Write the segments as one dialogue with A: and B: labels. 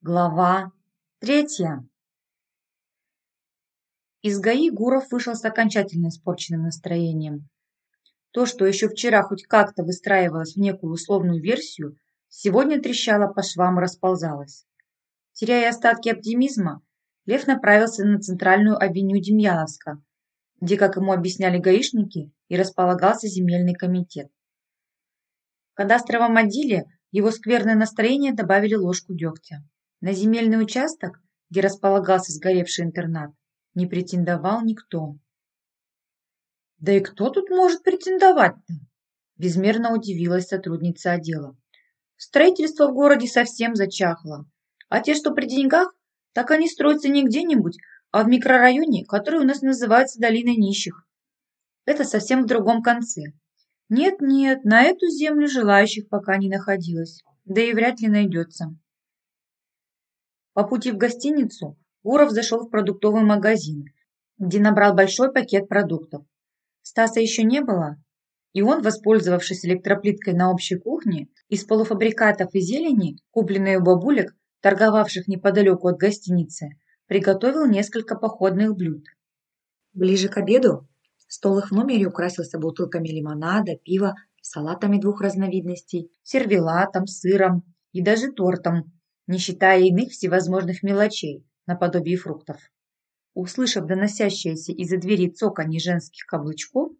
A: Глава третья. Из ГАИ Гуров вышел с окончательно испорченным настроением. То, что еще вчера хоть как-то выстраивалось в некую условную версию, сегодня трещало по швам и расползалось. Теряя остатки оптимизма, Лев направился на центральную авеню Демьяновска, где, как ему объясняли гаишники, и располагался земельный комитет. В кадастровом отделе его скверное настроение добавили ложку дегтя. На земельный участок, где располагался сгоревший интернат, не претендовал никто. «Да и кто тут может претендовать-то?» Безмерно удивилась сотрудница отдела. «Строительство в городе совсем зачахло, а те, что при деньгах, так они строятся не где-нибудь, а в микрорайоне, который у нас называется Долиной нищих. Это совсем в другом конце. Нет-нет, на эту землю желающих пока не находилось, да и вряд ли найдется. По пути в гостиницу Гуров зашел в продуктовый магазин, где набрал большой пакет продуктов. Стаса еще не было, и он, воспользовавшись электроплиткой на общей кухне, из полуфабрикатов и зелени, купленной у бабулек, торговавших неподалеку от гостиницы, приготовил несколько походных блюд. Ближе к обеду стол их в номере украсился бутылками лимонада, пива, салатами двух разновидностей, сервелатом, сыром и даже тортом не считая иных всевозможных мелочей, наподобие фруктов. Услышав доносящееся из-за двери цоканье женских каблучков,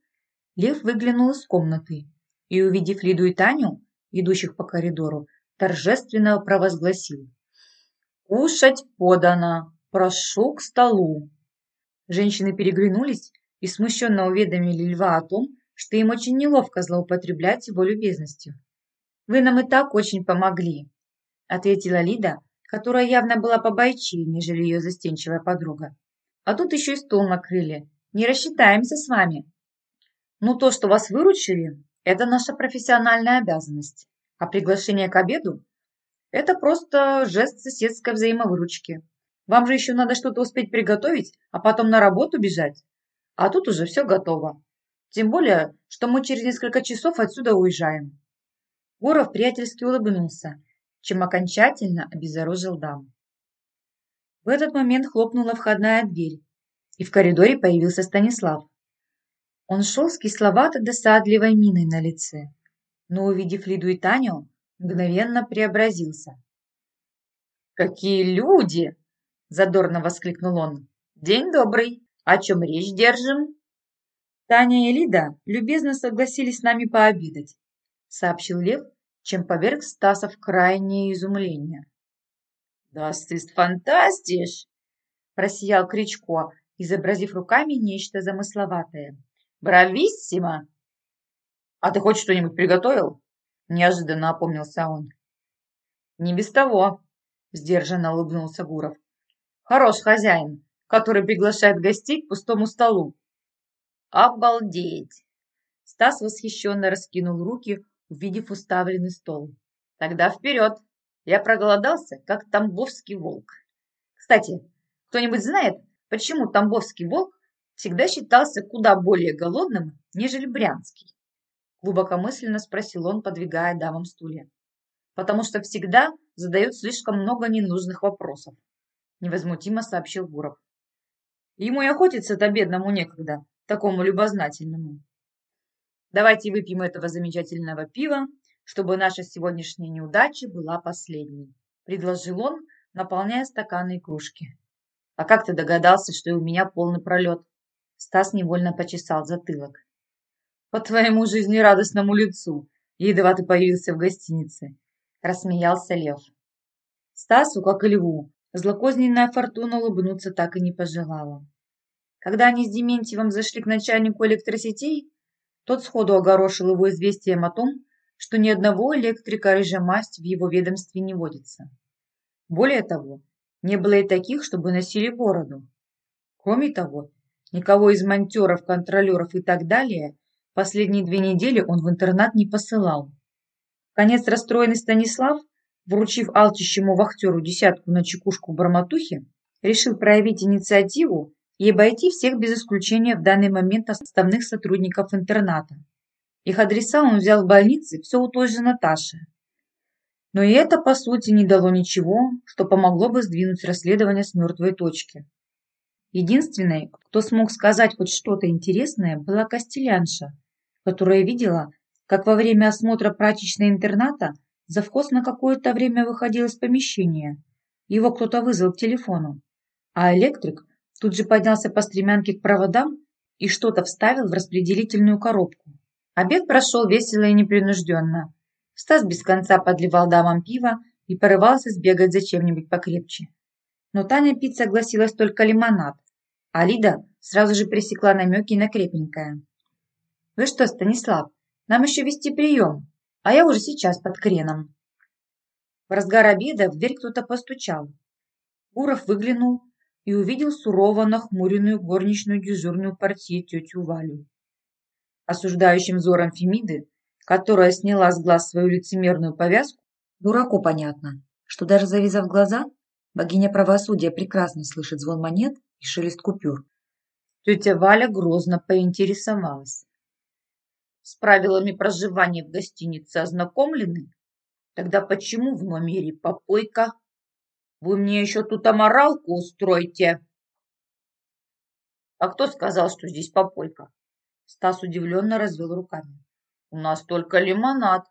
A: Лев выглянул из комнаты и, увидев Лиду и Таню, идущих по коридору, торжественно провозгласил. «Кушать подано! Прошу к столу!» Женщины переглянулись и смущенно уведомили Льва о том, что им очень неловко злоупотреблять его любезностью. «Вы нам и так очень помогли», ответила Лида, которая явно была побойчее, нежели ее застенчивая подруга. А тут еще и стол накрыли. Не рассчитаемся с вами. Ну, то, что вас выручили, это наша профессиональная обязанность. А приглашение к обеду – это просто жест соседской взаимовыручки. Вам же еще надо что-то успеть приготовить, а потом на работу бежать. А тут уже все готово. Тем более, что мы через несколько часов отсюда уезжаем. Гуров приятельски улыбнулся чем окончательно обезоружил дам. В этот момент хлопнула входная дверь, и в коридоре появился Станислав. Он шел с кисловато-досадливой миной на лице, но, увидев Лиду и Таню, мгновенно преобразился. «Какие люди!» – задорно воскликнул он. «День добрый! О чем речь держим?» «Таня и Лида любезно согласились с нами пообедать», – сообщил Лев, чем поверг Стаса в крайнее изумление. «Das ist fantastisch!» – просиял Кричко, изобразив руками нечто замысловатое. «Брависсимо!» «А ты хоть что-нибудь приготовил?» – неожиданно опомнился он. «Не без того», – сдержанно улыбнулся Гуров. «Хорош хозяин, который приглашает гостей к пустому столу». «Обалдеть!» Стас восхищенно раскинул руки, увидев уставленный стол. Тогда вперед! Я проголодался, как тамбовский волк. Кстати, кто-нибудь знает, почему тамбовский волк всегда считался куда более голодным, нежели брянский? Глубокомысленно спросил он, подвигая дамам стулья. Потому что всегда задают слишком много ненужных вопросов. Невозмутимо сообщил Гуров. Ему и охотиться-то бедному некогда, такому любознательному. Давайте выпьем этого замечательного пива, чтобы наша сегодняшняя неудача была последней», – предложил он, наполняя стаканы и кружки. «А как ты догадался, что у меня полный пролет?» Стас невольно почесал затылок. «По твоему жизнерадостному лицу, едва ты появился в гостинице», – рассмеялся Лев. Стасу, как и Льву, злокозненная фортуна улыбнуться так и не пожелала. Когда они с Дементьевым зашли к начальнику электросетей, тот сходу огорошил его известием о том, что ни одного электрика рыжая масть в его ведомстве не водится. Более того, не было и таких, чтобы носили бороду. Кроме того, никого из монтеров, контролеров и так далее последние две недели он в интернат не посылал. Конец расстроенный Станислав, вручив алчащему вахтеру десятку на чекушку барматухи, решил проявить инициативу и обойти всех без исключения в данный момент основных сотрудников интерната. Их адреса он взял в больнице все у той же Наташи. Но и это, по сути, не дало ничего, что помогло бы сдвинуть расследование с мертвой точки. Единственной, кто смог сказать хоть что-то интересное, была Костелянша, которая видела, как во время осмотра прачечной интерната завхоз на какое-то время выходил из помещения. Его кто-то вызвал к телефону, а электрик тут же поднялся по стремянке к проводам и что-то вставил в распределительную коробку. Обед прошел весело и непринужденно. Стас без конца подливал дамам пиво и порывался сбегать за чем-нибудь покрепче. Но Таня пить согласилась только лимонад, а Лида сразу же пресекла намеки на крепенькое. «Вы что, Станислав, нам еще вести прием, а я уже сейчас под креном». В разгар обеда в дверь кто-то постучал. Гуров выглянул и увидел сурово нахмуренную горничную дежурную портье тетю Валю. Осуждающим взором Фемиды, которая сняла с глаз свою лицемерную повязку, дураку понятно, что даже завязав глаза, богиня правосудия прекрасно слышит звон монет и шелест купюр. Тетя Валя грозно поинтересовалась. С правилами проживания в гостинице ознакомлены? Тогда почему в номере попойка? Вы мне еще тут аморалку устроите. А кто сказал, что здесь попойка? Стас удивленно развел руками. У нас только лимонад.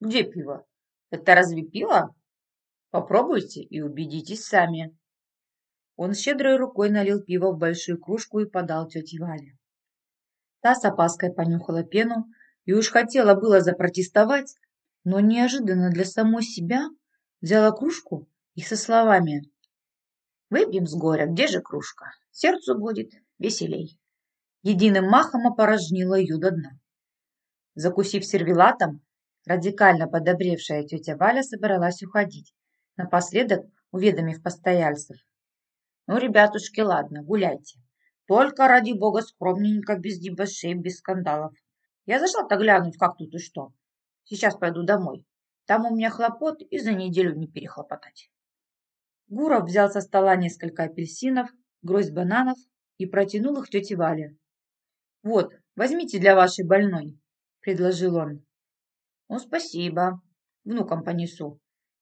A: Где пиво? Это разве пиво? Попробуйте и убедитесь сами. Он щедрой рукой налил пиво в большую кружку и подал тете Вале. Та с опаской понюхала пену и уж хотела было запротестовать, но неожиданно для самой себя взяла кружку и со словами «Выпьем с горя, где же кружка? Сердцу будет веселей». Единым махом опорожнила ее до дна. Закусив сервелатом, радикально подобревшая тетя Валя собралась уходить, напоследок уведомив постояльцев. «Ну, ребятушки, ладно, гуляйте. Только, ради бога, скромненько, без дебошей, без скандалов. Я зашла-то глянуть, как тут и что. Сейчас пойду домой. Там у меня хлопот и за неделю не перехлопотать». Гуров взял со стола несколько апельсинов, гроздь бананов и протянул их тете Вале. «Вот, возьмите для вашей больной», — предложил он. «Ну, спасибо. Внукам понесу».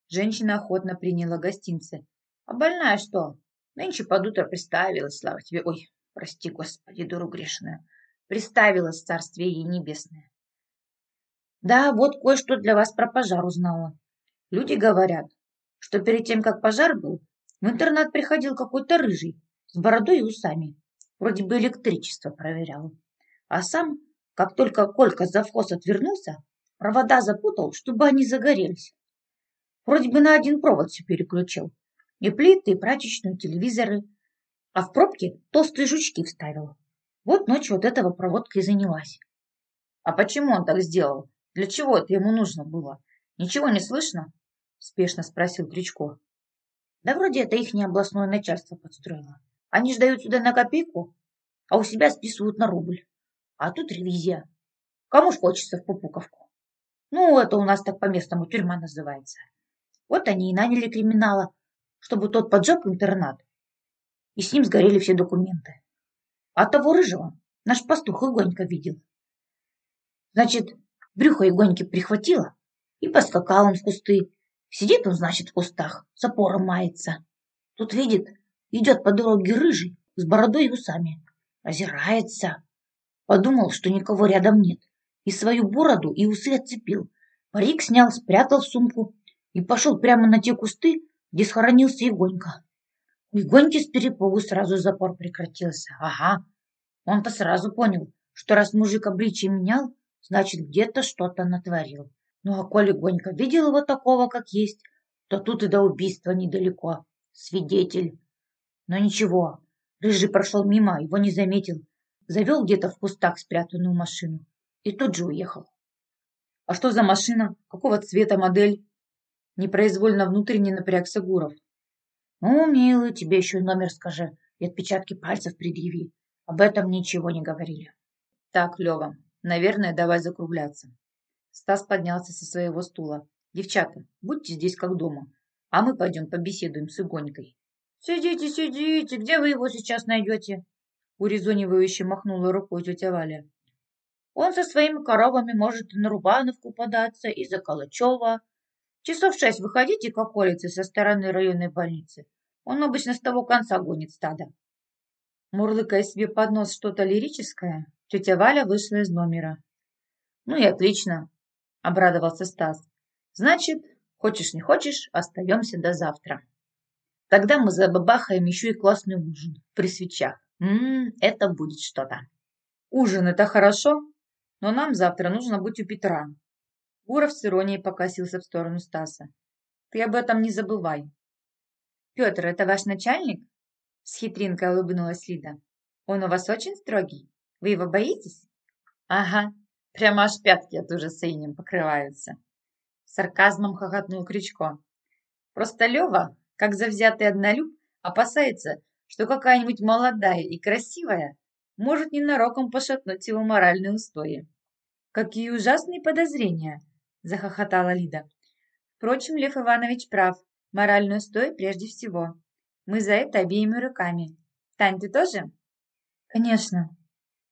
A: Женщина охотно приняла гостинцы. «А больная что? Нынче под утро приставилась, слава тебе. Ой, прости, Господи, дуру грешную. Приставилась царствие ей небесное. Да, вот кое-что для вас про пожар узнала. Люди говорят, что перед тем, как пожар был, в интернат приходил какой-то рыжий с бородой и усами. Вроде бы электричество проверял. А сам, как только Колька завхоз отвернулся, провода запутал, чтобы они загорелись. Вроде бы на один провод все переключил. И плиты, и прачечную, телевизоры. А в пробке толстые жучки вставил. Вот ночью от этого проводка и занялась. А почему он так сделал? Для чего это ему нужно было? Ничего не слышно? Спешно спросил Кричко. Да вроде это их областное начальство подстроило. Они ж дают сюда на копейку, а у себя списывают на рубль. А тут ревизия. Кому ж хочется в Пупуковку? Ну, это у нас так по-местному тюрьма называется. Вот они и наняли криминала, чтобы тот поджег интернат. И с ним сгорели все документы. А того рыжего наш пастух Игонька видел. Значит, брюхо Игоньки прихватило, и поскакал он в кусты, Сидит он, значит, в кустах, с опором мается. Тут видит, идет по дороге рыжий, с бородой и усами. Озирается. Подумал, что никого рядом нет. И свою бороду и усы отцепил. Парик снял, спрятал в сумку и пошел прямо на те кусты, где схоронился Игонька. У Игоньки с перепугу сразу запор прекратился. Ага, он-то сразу понял, что раз мужик обличие менял, значит, где-то что-то натворил. Ну, а коли Гонька видел его такого, как есть, то тут и до убийства недалеко. Свидетель. Но ничего, Рыжий прошел мимо, его не заметил. Завел где-то в кустах спрятанную машину и тут же уехал. А что за машина? Какого цвета модель? Непроизвольно внутренне напрягся Гуров. Ну, милый, тебе еще номер скажи и отпечатки пальцев предъяви. Об этом ничего не говорили. Так, Лева, наверное, давай закругляться. Стас поднялся со своего стула. «Девчата, будьте здесь как дома, а мы пойдем побеседуем с Игонькой». «Сидите, сидите, где вы его сейчас найдете?» Урезонивающе махнула рукой тетя Валя. «Он со своими коровами может и на Рубановку податься, и за Калачева. Часов шесть выходите к околице со стороны районной больницы. Он обычно с того конца гонит стадо. Мурлыкая себе под нос что-то лирическое, тетя Валя вышла из номера. «Ну и отлично», — обрадовался Стас. «Значит, хочешь не хочешь, остаемся до завтра. Тогда мы забабахаем еще и классный ужин при свечах. Ммм, это будет что-то». «Ужин — это хорошо, но нам завтра нужно быть у Петра». Гуров с иронией покосился в сторону Стаса. «Ты об этом не забывай». «Петр, это ваш начальник?» С хитринкой улыбнулась Лида. «Он у вас очень строгий? Вы его боитесь?» «Ага, прямо аж пятки от ужаса инем покрываются». Сарказмом хохотнул Крючко. «Просто Лева, как завзятый однолюб, опасается, что какая-нибудь молодая и красивая может ненароком пошатнуть его моральные устои». «Какие ужасные подозрения!» – захохотала Лида. «Впрочем, Лев Иванович прав. Моральный устой прежде всего. Мы за это обеими руками. Тань, ты тоже? Конечно.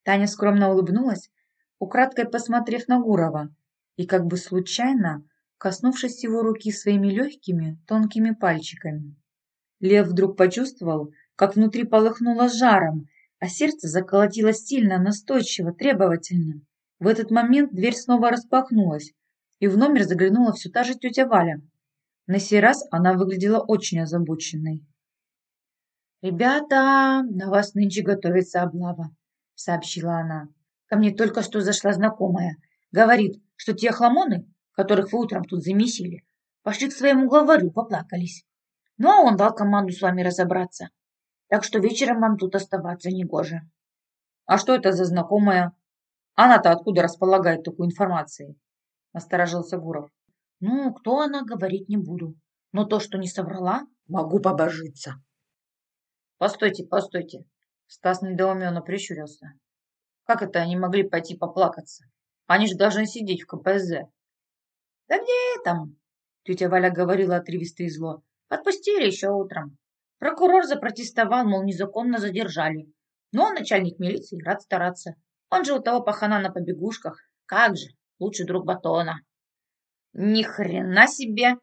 A: Таня скромно улыбнулась, украдкой посмотрев на Гурова, и как бы случайно коснувшись его руки своими легкими, тонкими пальчиками. Лев вдруг почувствовал, как внутри полыхнуло жаром, а сердце заколотилось сильно, настойчиво, требовательно. В этот момент дверь снова распахнулась, и в номер заглянула все та же тетя Валя. На сей раз она выглядела очень озабоченной. «Ребята, на вас нынче готовится облава», — сообщила она. «Ко мне только что зашла знакомая. Говорит, что те хламоны, которых вы утром тут замесили, пошли к своему главарю, поплакались. Ну, а он дал команду с вами разобраться. Так что вечером вам тут оставаться негоже». «А что это за знакомая? Она-то откуда располагает такой информацией?» — насторожился Гуров. «Ну, кто она, говорить не буду. Но то, что не соврала, могу побожиться». Постойте, постойте. Стас недоуменно прищурился. Как это они могли пойти поплакаться? Они же должны сидеть в КПЗ. Да где там? Тетя Валя говорила отрывисто и зло. Отпустили еще утром. Прокурор запротестовал, мол, незаконно задержали. Но начальник милиции рад стараться. Он же у того пахана на побегушках. Как же, лучший друг Батона. Ни хрена себе!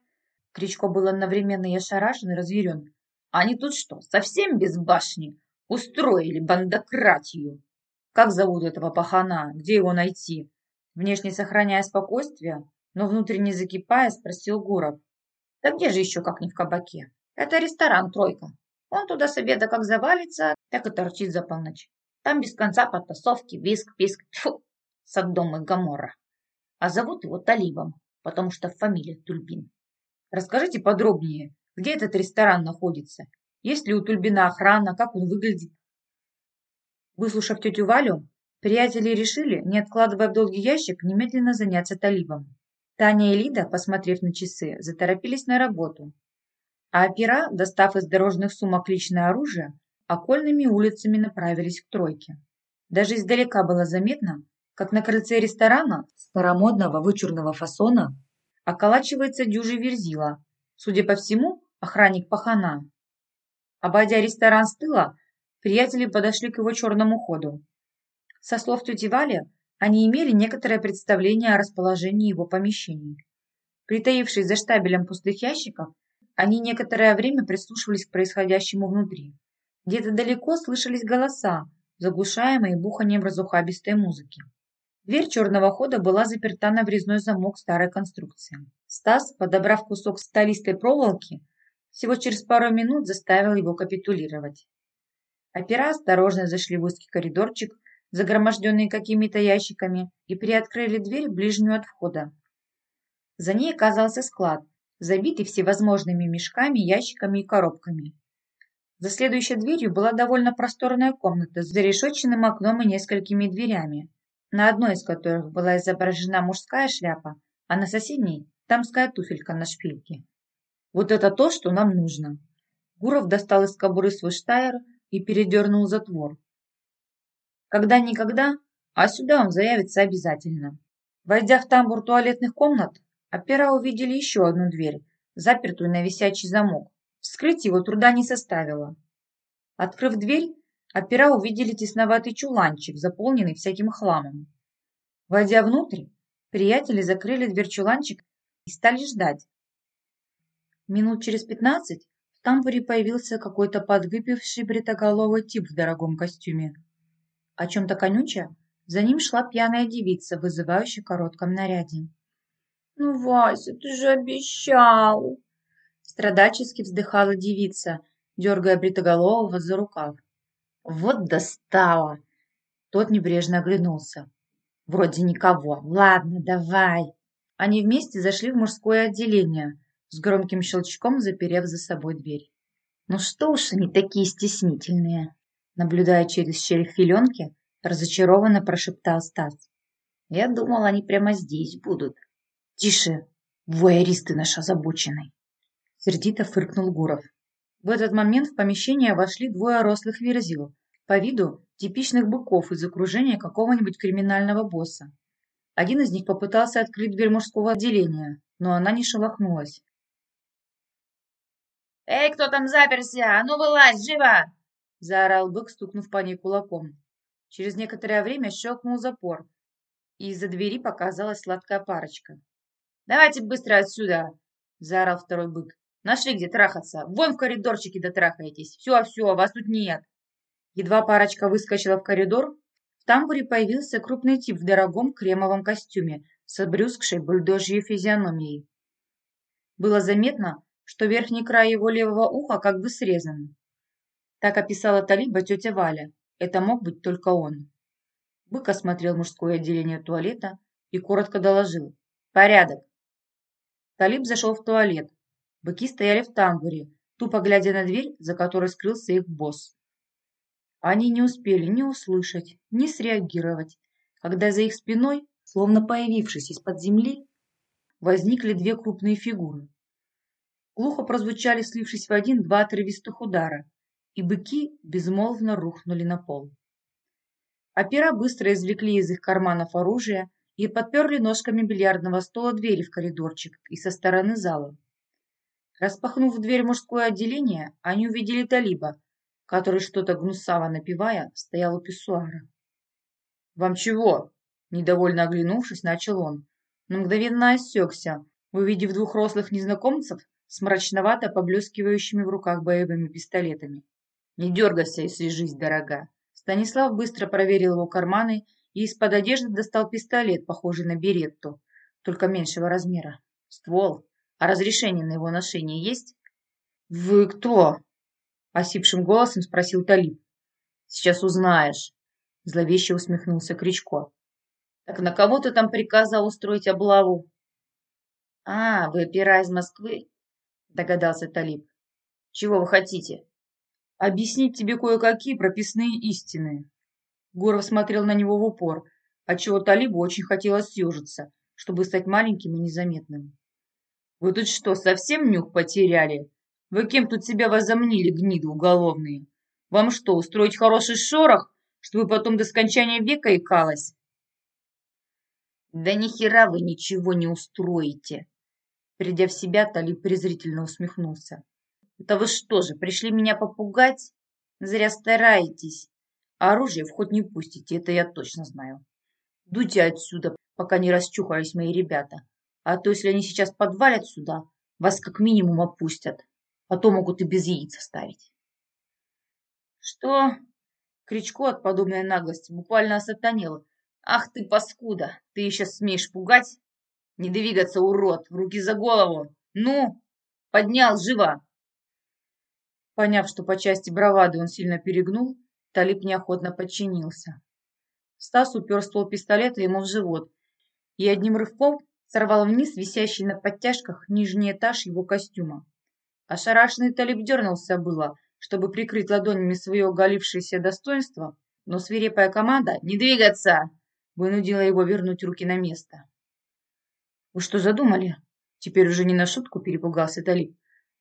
A: Кричко был одновременно и ошарашен, и разъярен. Они тут что, совсем без башни? Устроили бандократию. Как зовут этого пахана? Где его найти? Внешне сохраняя спокойствие, но внутренне закипая, спросил Гуров. Да где же еще, как не в кабаке? Это ресторан «Тройка». Он туда с обеда как завалится, так и торчит за полночь. Там без конца потасовки, виск, писк, тьфу, Содом и Гамора. А зовут его Талибом, потому что фамилия Тульбин. Расскажите подробнее, где этот ресторан находится? Есть ли у Тульбина охрана? Как он выглядит? Выслушав тетю Валю, приятели решили, не откладывая в долгий ящик, немедленно заняться талибом. Таня и Лида, посмотрев на часы, заторопились на работу. А опера, достав из дорожных сумок личное оружие, окольными улицами направились к тройке. Даже издалека было заметно, как на крыльце ресторана старомодного вычурного фасона околачивается дюжий верзила. Судя по всему, охранник пахана. Обойдя ресторан с тыла, приятели подошли к его черному ходу. Со слов тети Вали, они имели некоторое представление о расположении его помещений. Притаившись за штабелем пустых ящиков, они некоторое время прислушивались к происходящему внутри. Где-то далеко слышались голоса, заглушаемые буханием разухабистой музыки. Дверь черного хода была заперта на врезной замок старой конструкции. Стас, подобрав кусок сталистой проволоки, всего через пару минут заставил его капитулировать. Опера осторожно зашли в узкий коридорчик, загроможденный какими-то ящиками, и приоткрыли дверь, ближнюю от входа. За ней оказался склад, забитый всевозможными мешками, ящиками и коробками. За следующей дверью была довольно просторная комната с зарешетченным окном и несколькими дверями, на одной из которых была изображена мужская шляпа, а на соседней – дамская туфелька на шпильке. Вот это то, что нам нужно. Гуров достал из кобуры свой штайр и передернул затвор. Когда-никогда, а сюда он заявится обязательно. Войдя в тамбур туалетных комнат, опера увидели еще одну дверь, запертую на висячий замок. Вскрыть его труда не составило. Открыв дверь, опера увидели тесноватый чуланчик, заполненный всяким хламом. Войдя внутрь, приятели закрыли дверь чуланчик и стали ждать, Минут через пятнадцать тамбуре появился какой-то подвыпивший бритоголовый тип в дорогом костюме. О чем-то конюча, за ним шла пьяная девица, вызывающая в коротком наряде.
B: «Ну, Вася, ты же обещал!»
A: Страдачески вздыхала девица, дергая бритоголового за рукав. «Вот достала!» Тот небрежно оглянулся. «Вроде никого. Ладно, давай!» Они вместе зашли в мужское отделение, с громким щелчком заперев за собой дверь. «Ну что уж они такие стеснительные!» Наблюдая через щель в филенке, разочарованно прошептал Стас. «Я думал, они прямо здесь будут». «Тише! Вуайеристы наш озабоченный!» Сердито фыркнул Гуров. В этот момент в помещение вошли двое рослых верзил, по виду типичных быков из окружения какого-нибудь криминального босса. Один из них попытался открыть дверь мужского отделения, но она не шелохнулась.
B: «Эй, кто там заперся? А ну вылазь, живо!»
A: – заорал бык, стукнув по ней кулаком. Через некоторое время щелкнул запор, и из-за двери показалась сладкая парочка.
B: «Давайте быстро отсюда!»
A: – заорал второй бык.
B: «Нашли где трахаться! Вон в коридорчике дотрахаетесь! Все, все, вас тут нет!»
A: Едва парочка выскочила в коридор, в тамбуре появился крупный тип в дорогом кремовом костюме с обрюзгшей бульдожьей физиономией. Было заметно, что верхний край его левого уха как бы срезан. Так описала Талиба тетя Валя. Это мог быть только он. Бык осмотрел мужское отделение туалета и коротко доложил. «Порядок!» Талиб зашел в туалет. Быки стояли в тамбуре, тупо глядя на дверь, за которой скрылся их босс. Они не успели ни услышать, ни среагировать, когда за их спиной, словно появившись из-под земли, возникли две крупные фигуры. Глухо прозвучали, слившись в один, два отрывистых удара, и быки безмолвно рухнули на пол. Опера быстро извлекли из их карманов оружие и подперли ножками бильярдного стола двери в коридорчик и со стороны зала. Распахнув дверь мужское отделение, они увидели Талиба, который, что-то гнусаво напивая, стоял у писсуара. «Вам чего?» – недовольно оглянувшись, начал он, но мгновенно осекся, увидев двух рослых незнакомцев с мрачновато поблескивающими в руках боевыми пистолетами. «Не дергайся, если жизнь дорога!» Станислав быстро проверил его карманы и из-под одежды достал пистолет, похожий на беретту, только меньшего размера. Ствол. А разрешение на его ношение есть? «Вы кто?» Осипшим голосом спросил Талиб. «Сейчас узнаешь», – зловеще усмехнулся Кричко. «Так на кого ты там приказал устроить облаву?» «А, вы опера из Москвы?» – догадался Талиб. «Чего вы хотите?» «Объяснить тебе кое-какие прописные истины». Гуров смотрел на него в упор, отчего Талибу очень хотелось съежиться, чтобы стать маленьким и незаметным. «Вы тут что, совсем нюх потеряли?» Вы кем тут себя возомнили, гниды уголовные? Вам что, устроить хороший шорох, чтобы потом до скончания века икалось? Да ни хера вы ничего не устроите. Придя в себя, Талиб презрительно усмехнулся. Это вы что же, пришли меня попугать? Зря стараетесь. Оружие в ход не пустите, это я точно знаю. Дуйте отсюда, пока не расчухались мои ребята. А то, если они сейчас подвалят сюда, вас как минимум опустят а то могут и без яиц оставить. Что? Кричко от подобной наглости буквально осатанел. Ах ты, паскуда, ты еще смеешь пугать? Не двигаться, урод, руки за голову. Ну, поднял, живо. Поняв, что по части бравады он сильно перегнул, Талип неохотно подчинился. Стас упер ствол пистолета ему в живот и одним рывком сорвал вниз висящий на подтяжках нижний этаж его костюма. Ошарашенный Талиб дернулся было, чтобы прикрыть ладонями свое оголившееся достоинство, но свирепая команда «Не двигаться!» вынудила его вернуть руки на место. «Вы что задумали?» Теперь уже не на шутку перепугался Талиб.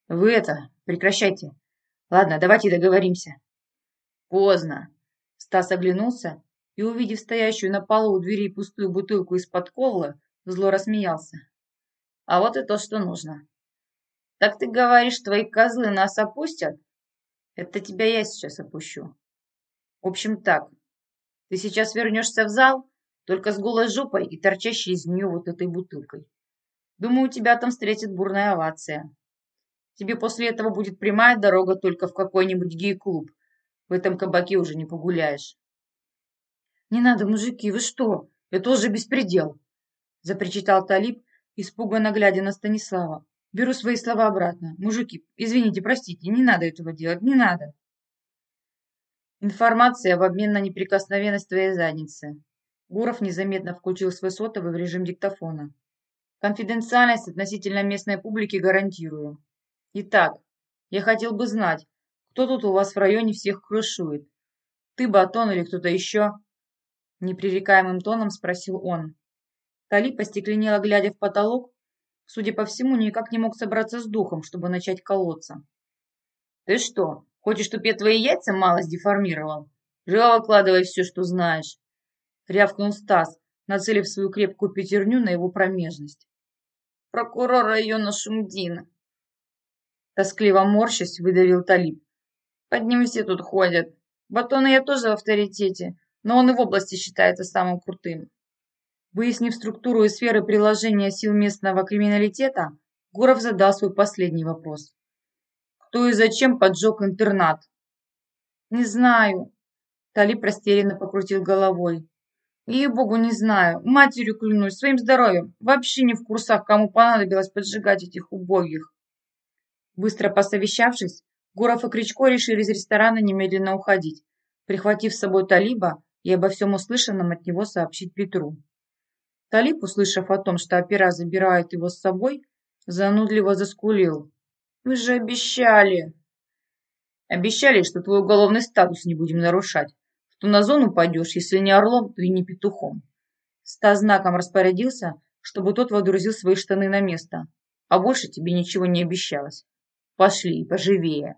A: «Вы это, прекращайте. Ладно, давайте договоримся». «Поздно!» Стас оглянулся и, увидев стоящую на полу у двери пустую бутылку из-под ковла, зло рассмеялся. «А вот и то, что нужно. Так ты говоришь, твои козлы нас опустят? Это тебя я сейчас опущу. В общем так, ты сейчас вернешься в зал, только с голой жопой и торчащей из нее вот этой бутылкой. Думаю, тебя там встретит бурная овация.
B: Тебе после этого будет прямая дорога только в какой-нибудь гей-клуб. В этом кабаке уже не погуляешь.
A: Не надо, мужики, вы что? Это уже беспредел. Запричитал Талиб, испуганно глядя на Станислава. Беру свои слова обратно. Мужики, извините, простите, не надо этого делать, не надо.
B: Информация в обмен на неприкосновенность твоей задницы. Гуров незаметно включил свой сотовый в режим диктофона. Конфиденциальность относительно местной публики гарантирую. Итак, я хотел бы знать, кто тут у вас в районе всех крышует? Ты, Батон или кто-то еще? Непререкаемым тоном спросил он. Тали постекленела, глядя в потолок, судя по всему, никак не мог собраться с духом, чтобы начать колоться. «Ты что, хочешь, чтобы я твои яйца малость деформировал? Живо выкладывай все, что знаешь!» Рявкнул Стас, нацелив свою крепкую пятерню на его промежность. «Прокурор района Шумдина!» Тоскливо морщась, выдавил Талиб. Под ним все тут ходят. Батона я тоже в авторитете, но он и в области считается самым крутым. Выяснив структуру и сферы приложения сил местного криминалитета, Гуров задал свой последний вопрос. Кто и зачем поджег интернат?
A: Не знаю. Талиб растерянно покрутил головой. Ей-богу, не знаю. Матерью клянусь, своим здоровьем. Вообще не в курсах, кому понадобилось поджигать этих убогих. Быстро посовещавшись, Гуров и Кричко решили из ресторана немедленно уходить, прихватив с собой Талиба и обо всем услышанном от него сообщить Петру. Талиб, услышав о том, что опера забирают его с собой, занудливо заскулил. «Вы же обещали!» «Обещали, что твой уголовный статус не будем нарушать, что на зону пойдешь, если не орлом, то и не петухом». Стас знаком распорядился, чтобы тот водрузил свои штаны на место, а больше тебе ничего не обещалось. Пошли, поживее.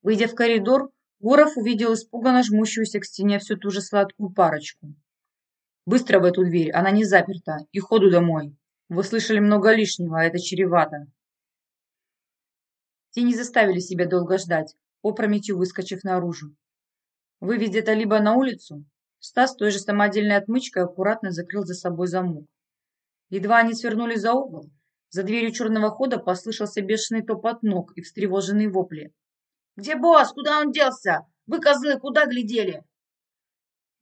A: Выйдя в коридор, Гуров увидел испуганно жмущуюся к стене всю ту же сладкую парочку. «Быстро в эту дверь, она не заперта, и ходу домой. Вы слышали много лишнего, а это чревато». Те не заставили себя долго ждать, опрометью выскочив наружу. Выведя Талиба на улицу, Стас той же самодельной отмычкой аккуратно закрыл за собой замок. Едва они свернули за угол, за дверью черного хода послышался бешеный топот ног и встревоженные вопли.
B: «Где босс? Куда он делся? Вы, козлы, куда глядели?»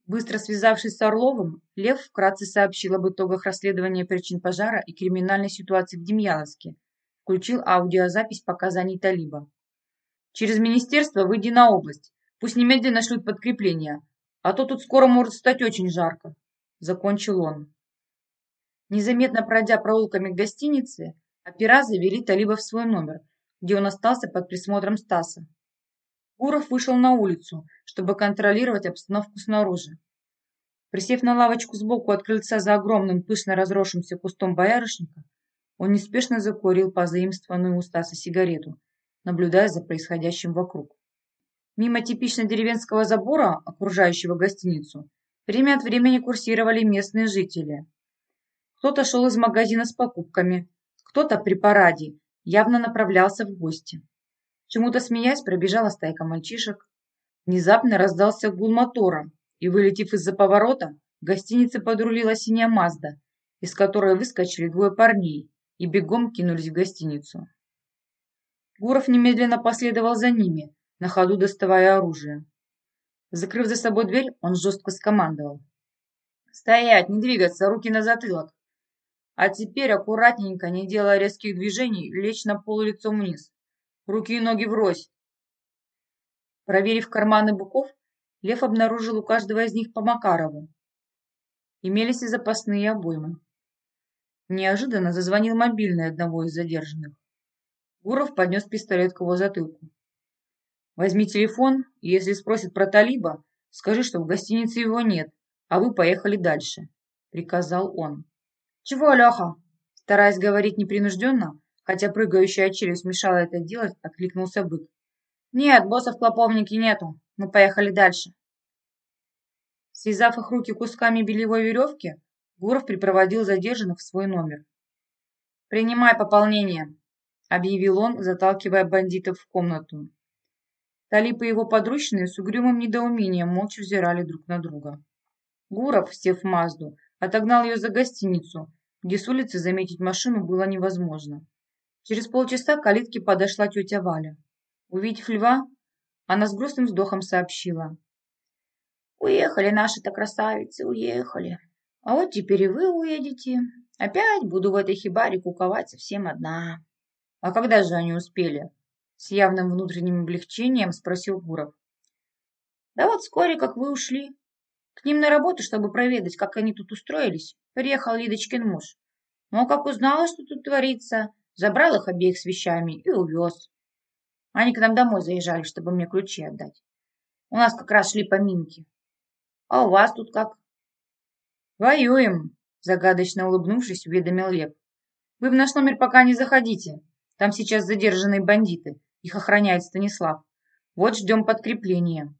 A: Быстро связавшись с Орловым, Лев вкратце сообщил об итогах расследования причин пожара и криминальной ситуации в Демьяновске. Включил аудиозапись показаний Талиба. «Через министерство выйди на область. Пусть немедленно шлют подкрепления, а то тут скоро может стать очень жарко», — закончил он. Незаметно пройдя проулками к гостинице, опера завели Талиба в свой номер, где он остался под присмотром Стаса. Гуров вышел на улицу, чтобы контролировать обстановку снаружи. Присев на лавочку сбоку от крыльца за огромным пышно разросшимся кустом боярышника, он неспешно закурил позаимствованную у Стаса сигарету, наблюдая за происходящим вокруг. Мимо типично деревенского забора, окружающего гостиницу, время от времени курсировали местные жители. Кто-то шел из магазина с покупками, кто-то при параде явно направлялся в гости. Чему-то смеясь, пробежала стайка мальчишек. Внезапно раздался гул мотора, и, вылетев из-за поворота, в гостинице подрулила синяя Мазда, из которой выскочили двое парней и бегом кинулись в гостиницу. Гуров немедленно последовал за ними, на ходу доставая оружие. Закрыв за собой дверь, он жестко скомандовал. «Стоять, не двигаться, руки на затылок!» А теперь аккуратненько, не делая резких движений, лечь на пол лицом вниз. Руки и ноги врозь. Проверив карманы буков, Лев обнаружил у каждого из них по Макарову. Имелись и запасные обоймы. Неожиданно зазвонил мобильный одного из задержанных. Гуров поднес пистолет к его затылку. «Возьми телефон, и если спросят про Талиба, скажи, что в гостинице его нет, а вы поехали дальше», — приказал он. «Чего, Леха?» Стараясь говорить непринужденно, хотя прыгающая челюсть мешала это делать, откликнулся бык. «Нет, босса в клоповнике нету. Мы поехали дальше». Связав их руки кусками белевой веревки, Гуров припроводил задержанных в свой номер. «Принимай пополнение», — объявил он, заталкивая бандитов в комнату. Талип и его подручные с угрюмым недоумением молча взирали друг на друга. Гуров, сев Мазду, отогнал ее за гостиницу, где с улицы заметить машину было невозможно. Через полчаса к калитке подошла тетя Валя. Увидев льва, она с грустным вздохом сообщила. «Уехали наши-то красавицы, уехали. А вот теперь и вы уедете. Опять буду в этой хибаре куковать совсем одна». «А когда же они успели?» С явным внутренним облегчением спросил Гуров. «Да вот вскоре, как вы ушли. К ним на работу, чтобы проведать, как они тут устроились, приехал Лидочкин муж. Но как узнала, что тут творится, забрал их обеих с вещами и увез. Они к нам домой заезжали, чтобы мне ключи отдать. У нас как раз шли поминки. А у вас тут как? Воюем, загадочно улыбнувшись, уведомил Лев. Вы в наш номер пока не заходите. Там сейчас задержанные бандиты. Их охраняет Станислав. Вот ждем подкрепления.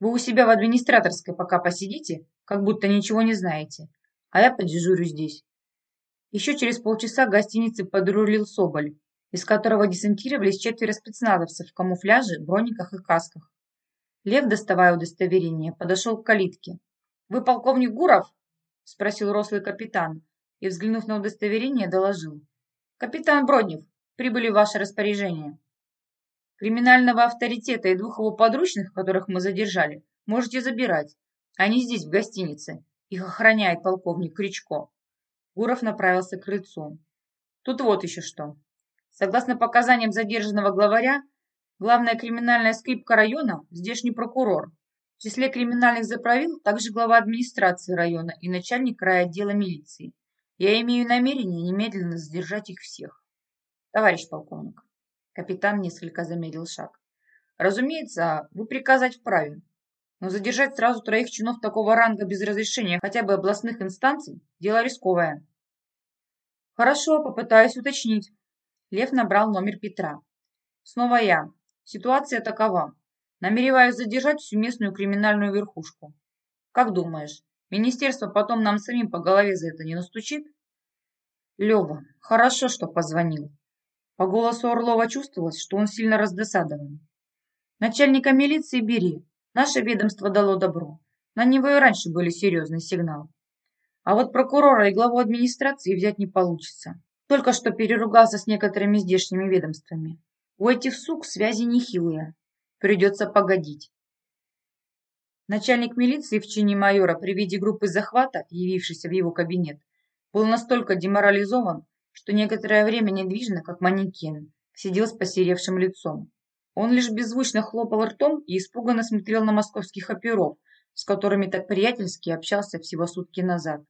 A: Вы у себя в администраторской пока посидите, как будто ничего не знаете. А я подежурю здесь. Еще через полчаса гостиницы подрулил Соболь из которого десантировались четверо спецназовцев в камуфляже, брониках и касках. Лев, доставая удостоверение, подошел к калитке. «Вы полковник Гуров?» – спросил рослый капитан и, взглянув на удостоверение, доложил. «Капитан Броднев, прибыли в ваше распоряжение. Криминального авторитета и двух его подручных, которых мы задержали, можете забирать. Они здесь, в гостинице. Их охраняет полковник Кричко». Гуров направился к крыльцу. «Тут вот еще что. Согласно показаниям задержанного главаря, главная криминальная скрипка района – здешний прокурор. В числе криминальных заправил также глава администрации района и начальник райотдела милиции. Я имею намерение немедленно задержать их всех. Товарищ полковник. Капитан несколько замедлил шаг. Разумеется, вы приказать вправе. Но задержать сразу троих чинов такого ранга без разрешения хотя бы областных инстанций – дело рисковое. Хорошо, попытаюсь уточнить. Лев набрал номер Петра. Снова я. Ситуация такова. Намереваюсь задержать всю местную криминальную верхушку. Как думаешь, министерство потом нам самим по голове за это не настучит? Лева, хорошо, что позвонил. По голосу Орлова чувствовалось, что он сильно раздосадован. Начальника милиции бери. Наше ведомство дало добро. На него и раньше были серьезный сигнал. А вот прокурора и главу администрации взять не получится. Только что переругался с некоторыми здешними ведомствами. У этих сук связи нехилые. Придется погодить. Начальник милиции в чине майора при виде группы захвата, явившейся в его кабинет, был настолько деморализован, что некоторое время недвижно, как манекен, сидел с посеревшим лицом. Он лишь беззвучно хлопал ртом и испуганно смотрел на московских оперов, с которыми так приятельски общался всего сутки назад.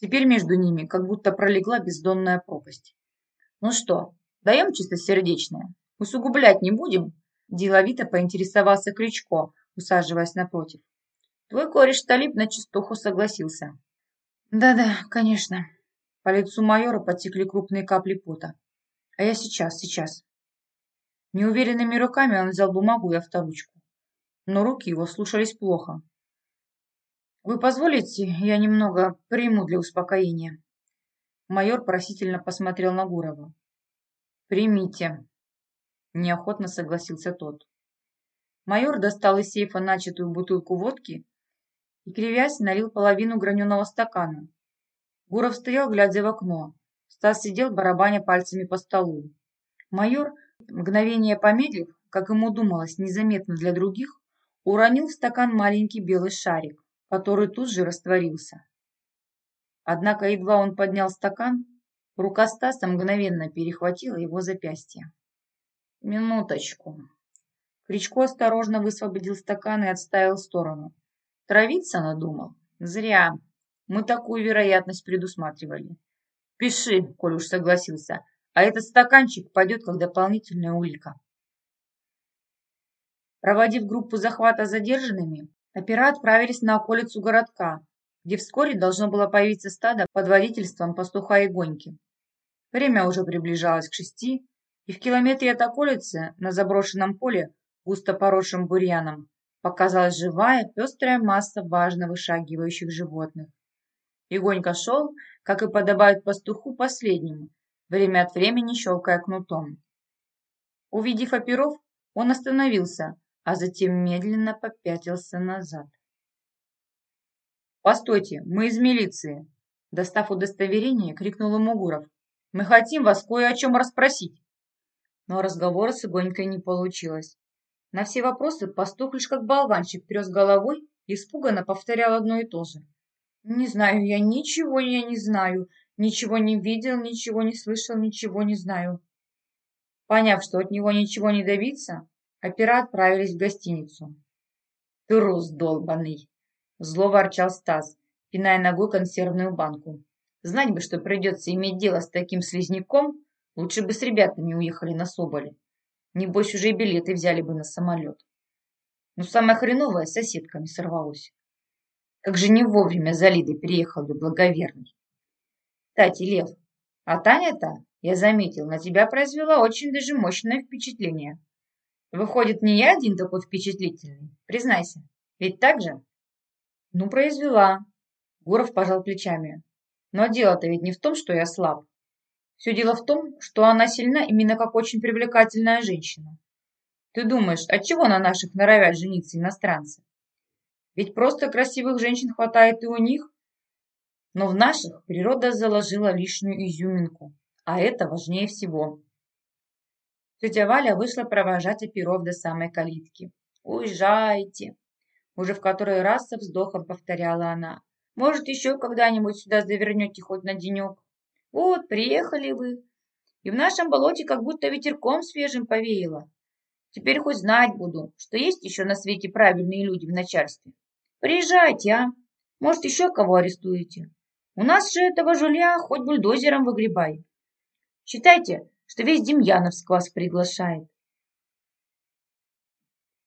A: Теперь между ними как будто пролегла бездонная пропасть. «Ну что, даем чистосердечное? Усугублять не будем?» Деловито поинтересовался Крючко, усаживаясь напротив. «Твой кореш Талиб на чистуху согласился». «Да-да, конечно». По лицу майора потекли крупные капли пота. «А я сейчас, сейчас». Неуверенными руками он взял бумагу и авторучку. Но руки его слушались плохо. «Вы позволите, я немного приму для успокоения?» Майор просительно посмотрел на Гурова. «Примите», – неохотно согласился тот. Майор достал из сейфа начатую бутылку водки и, кривясь, налил половину граненого стакана. Гуров стоял, глядя в окно. Стас сидел, барабаня пальцами по столу. Майор, мгновение помедлив, как ему думалось, незаметно для других, уронил в стакан маленький белый шарик который тут же растворился. Однако едва он поднял стакан, рука Стаса мгновенно перехватила его запястье. «Минуточку». Кричко осторожно высвободил стакан и отставил в сторону. Травиться надумал? Зря. Мы такую вероятность предусматривали. Пиши, коль уж согласился, а этот стаканчик пойдет как дополнительная улика. Проводив группу захвата задержанными, Опера отправились на околицу городка, где вскоре должно было появиться стадо под водительством пастуха и гоньки. Время уже приближалось к шести, и в километре от околицы, на заброшенном поле, густо поросшим бурьяном, показалась живая, пестрая масса важно вышагивающих животных. Игонька шел, как и подобает пастуху, последнему, время от времени щелкая кнутом. Увидев оперов, он остановился, а затем медленно попятился назад. «Постойте, мы из милиции!» Достав удостоверение, крикнул ему Гуров.
B: Мы хотим вас кое о чем расспросить. Но разговора с Игонькой не получилось. На все вопросы пастух лишь как болванчик трес головой и испуганно повторял одно и то же. «Не знаю, я ничего я не знаю, ничего не видел, ничего не слышал, ничего не знаю». Поняв, что от него ничего не добиться, опера отправились в гостиницу. «Трус долбанный!» — зло ворчал Стас, пиная ногой консервную банку. «Знать бы, что придется иметь дело с таким слизняком, лучше бы с ребятами уехали на Соболе. Небось, уже и билеты взяли бы на самолет. Но самое хреновое с соседками сорвалось. Как же не вовремя за Лидой приехал благоверный. Кстати, Лев, а Таня-то, я заметил, на тебя произвела очень даже мощное впечатление. Выходит, не я один такой впечатлительный, признайся. Ведь так же? Ну, произвела. Гуров пожал плечами. Но дело-то ведь не в том, что я слаб. Все дело в том, что она сильна именно как очень привлекательная женщина. Ты думаешь, от чего на наших норовят жениться иностранцы? Ведь просто красивых женщин хватает и у них. Но в наших природа заложила лишнюю изюминку, а это важнее всего. Тетя Валя вышла провожать оперов до самой калитки. «Уезжайте!» Уже в который раз со вздохом повторяла она. «Может, еще когда-нибудь сюда завернете хоть на денек? Вот, приехали вы. И в нашем болоте как будто ветерком свежим повеяло. Теперь хоть знать буду, что есть еще на свете правильные люди в начальстве. Приезжайте, а? Может, еще кого арестуете? У нас же этого жулья хоть бульдозером выгребай. Считайте, что весь Демьяновск вас приглашает.